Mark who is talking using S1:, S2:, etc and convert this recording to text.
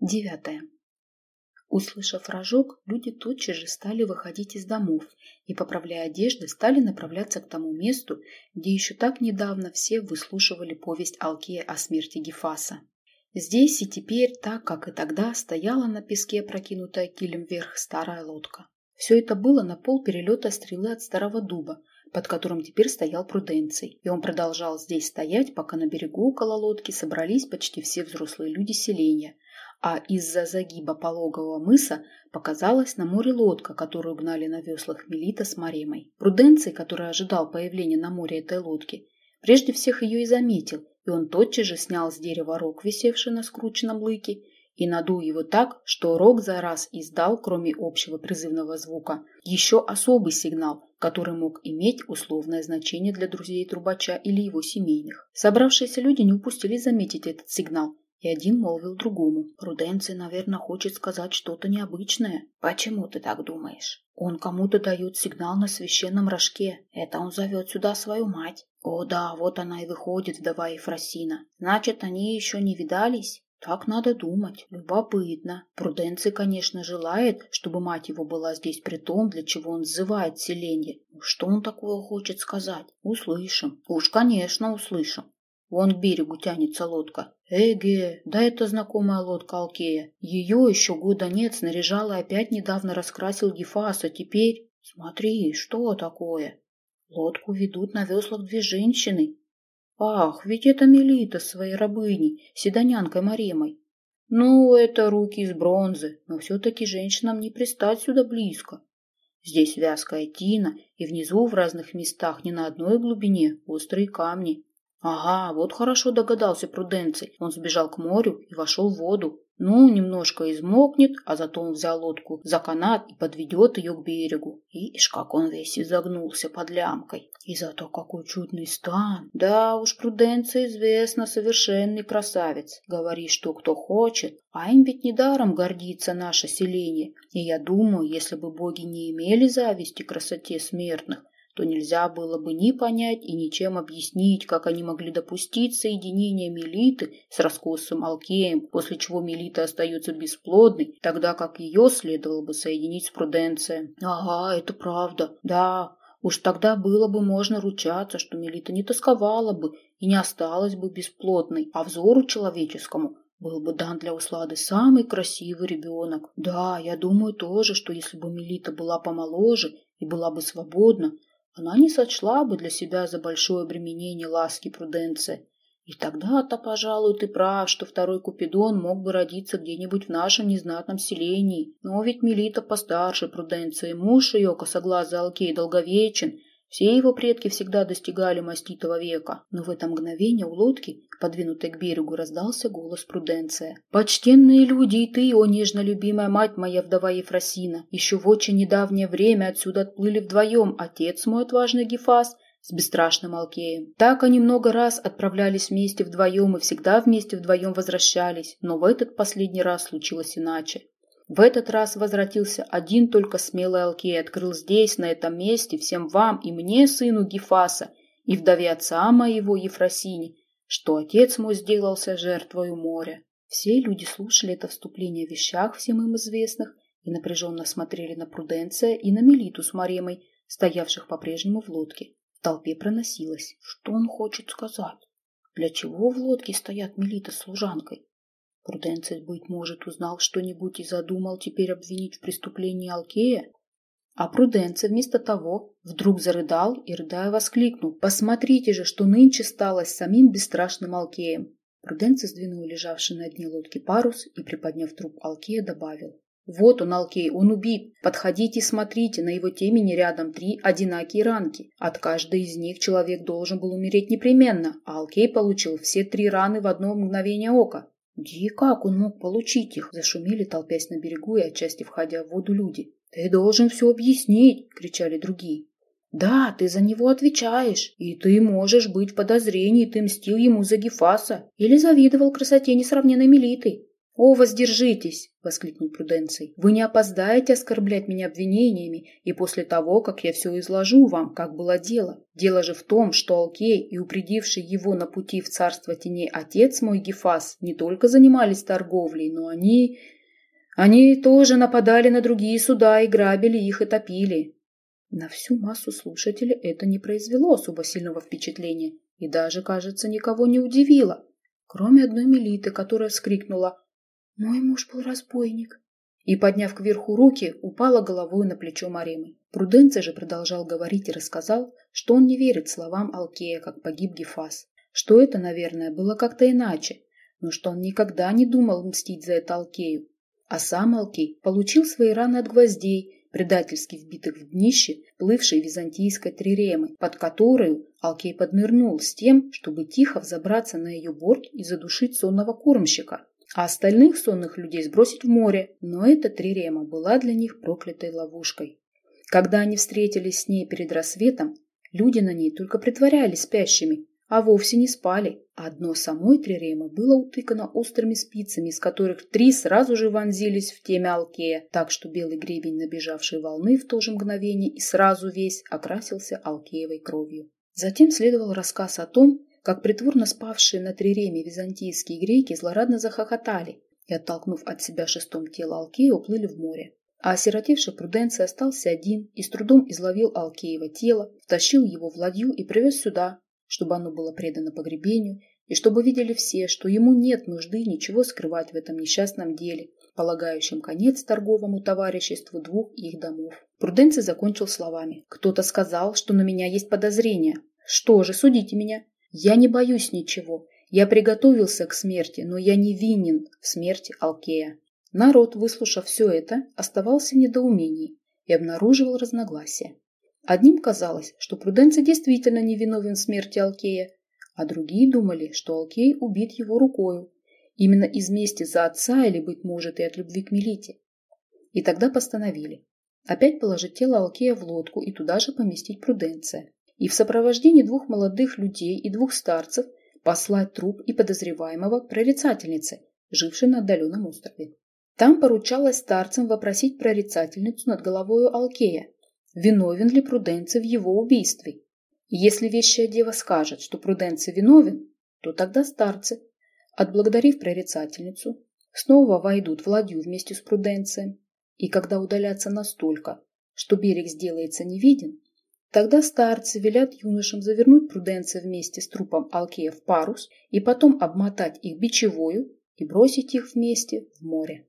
S1: Девятое. Услышав рожок, люди тотчас же стали выходить из домов и, поправляя одежды, стали направляться к тому месту, где еще так недавно все выслушивали повесть Алкея о смерти Гефаса. Здесь и теперь, так как и тогда, стояла на песке прокинутая килем вверх старая лодка. Все это было на пол перелета стрелы от старого дуба, под которым теперь стоял Пруденций, и он продолжал здесь стоять, пока на берегу около лодки собрались почти все взрослые люди селения, а из-за загиба пологового мыса показалась на море лодка, которую гнали на веслах Мелита с Маремой. Пруденций, который ожидал появления на море этой лодки, прежде всех ее и заметил, и он тотчас же снял с дерева рог, висевший на скрученном лыке, и надул его так, что рог за раз издал, кроме общего призывного звука, еще особый сигнал, который мог иметь условное значение для друзей трубача или его семейных. Собравшиеся люди не упустили заметить этот сигнал, и один молвил другому. «Пруденций, наверное, хочет сказать что-то необычное». «Почему ты так думаешь?» «Он кому-то дает сигнал на священном рожке. Это он зовет сюда свою мать». «О да, вот она и выходит, вдова Ефросина. Значит, они еще не видались?» Так надо думать. Любопытно. Пруденций, конечно, желает, чтобы мать его была здесь при том, для чего он взывает селенье. Что он такое хочет сказать? Услышим. Уж, конечно, услышим. Вон к берегу тянется лодка. Эге, да это знакомая лодка Алкея. Ее еще года нет, снаряжал и опять недавно раскрасил Гефас, а теперь... Смотри, что такое? Лодку ведут на веслах две женщины. Ах, ведь это Мелита с своей рабыней, седонянкой Маремой. Ну, это руки из бронзы, но все-таки женщинам не пристать сюда близко. Здесь вязкая тина, и внизу в разных местах не на одной глубине острые камни. Ага, вот хорошо догадался Пруденций. Он сбежал к морю и вошел в воду. Ну, немножко измокнет, а зато он взял лодку за канат и подведет ее к берегу. Ишь, как он весь изогнулся под лямкой. И зато какой чудный стан. Да уж, Пруденция известно, совершенный красавец. Говори, что кто хочет. А им ведь недаром гордится наше селение. И я думаю, если бы боги не имели зависти красоте смертных, то нельзя было бы ни понять и ничем объяснить, как они могли допустить соединение Мелиты с раскосым Алкеем, после чего Мелита остается бесплодной, тогда как ее следовало бы соединить с Пруденцией. Ага, это правда. Да, уж тогда было бы можно ручаться, что Мелита не тосковала бы и не осталась бы бесплодной, а взору человеческому был бы дан для Услады самый красивый ребенок. Да, я думаю тоже, что если бы Мелита была помоложе и была бы свободна, она не сочла бы для себя за большое обременение ласки Пруденция. И тогда-то, пожалуй, ты прав, что второй Купидон мог бы родиться где-нибудь в нашем незнатном селении. Но ведь Мелита постарше Пруденция, муж ее, косоглазый Алкей, долговечен, все его предки всегда достигали маститого века, но в это мгновение у лодки, подвинутой к берегу, раздался голос Пруденция. «Почтенные люди, и ты, о нежно любимая мать моя вдова Ефросина, еще в очень недавнее время отсюда отплыли вдвоем отец мой отважный Гефас с бесстрашным Алкеем. Так они много раз отправлялись вместе вдвоем и всегда вместе вдвоем возвращались, но в этот последний раз случилось иначе. В этот раз возвратился один только смелый Алкей, открыл здесь, на этом месте, всем вам и мне, сыну Гефаса, и вдове отца моего Ефросине, что отец мой сделался жертвою моря. Все люди слушали это вступление в вещах, всем им известных, и напряженно смотрели на Пруденция и на Мелиту с Маремой, стоявших по-прежнему в лодке. В толпе проносилось. Что он хочет сказать? Для чего в лодке стоят Мелита с служанкой? Пруденций, быть может, узнал что-нибудь и задумал теперь обвинить в преступлении Алкея? А Пруденций вместо того вдруг зарыдал и, рыдая, воскликнул. «Посмотрите же, что нынче стало с самим бесстрашным Алкеем!» Пруденций сдвинул лежавший на дне лодки парус и, приподняв труп Алкея, добавил. «Вот он, Алкей, он убит. Подходите и смотрите, на его темени рядом три одинакие ранки. От каждой из них человек должен был умереть непременно, а Алкей получил все три раны в одно мгновение ока. Где и как он мог получить их? Зашумели, толпясь на берегу и отчасти входя в воду люди. «Ты должен все объяснить!» — кричали другие. «Да, ты за него отвечаешь, и ты можешь быть в подозрении, ты мстил ему за Гефаса или завидовал красоте несравненной Мелиты. «О, воздержитесь!» – воскликнул Пруденций. «Вы не опоздаете оскорблять меня обвинениями и после того, как я все изложу вам, как было дело. Дело же в том, что Алкей и упредивший его на пути в царство теней отец мой Гефас не только занимались торговлей, но они... Они тоже нападали на другие суда и грабили их и топили». На всю массу слушателей это не произвело особо сильного впечатления и даже, кажется, никого не удивило, кроме одной Мелиты, которая вскрикнула мой муж был разбойник. И, подняв кверху руки, упала головой на плечо Маримы. Пруденция же продолжал говорить и рассказал, что он не верит словам Алкея, как погиб Гефас. Что это, наверное, было как-то иначе, но что он никогда не думал мстить за это Алкею. А сам Алкей получил свои раны от гвоздей, предательски вбитых в днище плывшей византийской триремы, под которую Алкей поднырнул с тем, чтобы тихо взобраться на ее борт и задушить сонного кормщика а остальных сонных людей сбросить в море. Но эта трирема была для них проклятой ловушкой. Когда они встретились с ней перед рассветом, люди на ней только притворялись спящими, а вовсе не спали. Одно самой триремы было утыкано острыми спицами, из которых три сразу же вонзились в темя Алкея, так что белый гребень набежавшей волны в то же мгновение и сразу весь окрасился Алкеевой кровью. Затем следовал рассказ о том, как притворно спавшие на триреме византийские греки злорадно захохотали и, оттолкнув от себя шестом тело Алкея, уплыли в море. А осиротевший Пруденций остался один и с трудом изловил Алкеева тело, втащил его в ладью и привез сюда, чтобы оно было предано погребению, и чтобы видели все, что ему нет нужды ничего скрывать в этом несчастном деле, полагающем конец торговому товариществу двух их домов. Пруденций закончил словами. «Кто-то сказал, что на меня есть подозрения. Что же, судите меня. Я не боюсь ничего. Я приготовился к смерти, но я не винен в смерти Алкея. Народ, выслушав все это, оставался в недоумении и обнаруживал разногласия. Одним казалось, что Пруденций действительно не виновен в смерти Алкея, а другие думали, что Алкей убит его рукою, именно из мести за отца или, быть может, и от любви к Мелите. И тогда постановили опять положить тело Алкея в лодку и туда же поместить Пруденция и в сопровождении двух молодых людей и двух старцев послать труп и подозреваемого к прорицательнице, жившей на отдаленном острове. Там поручалось старцам вопросить прорицательницу над головою Алкея, виновен ли Пруденций в его убийстве. Если вещая дева скажет, что Пруденций виновен, то тогда старцы, отблагодарив прорицательницу, снова войдут в ладью вместе с Пруденцием, и когда удалятся настолько, что берег сделается невиден, Тогда старцы велят юношам завернуть Пруденция вместе с трупом Алкея в парус и потом обмотать их бичевою и бросить их вместе в море.